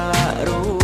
tak รู้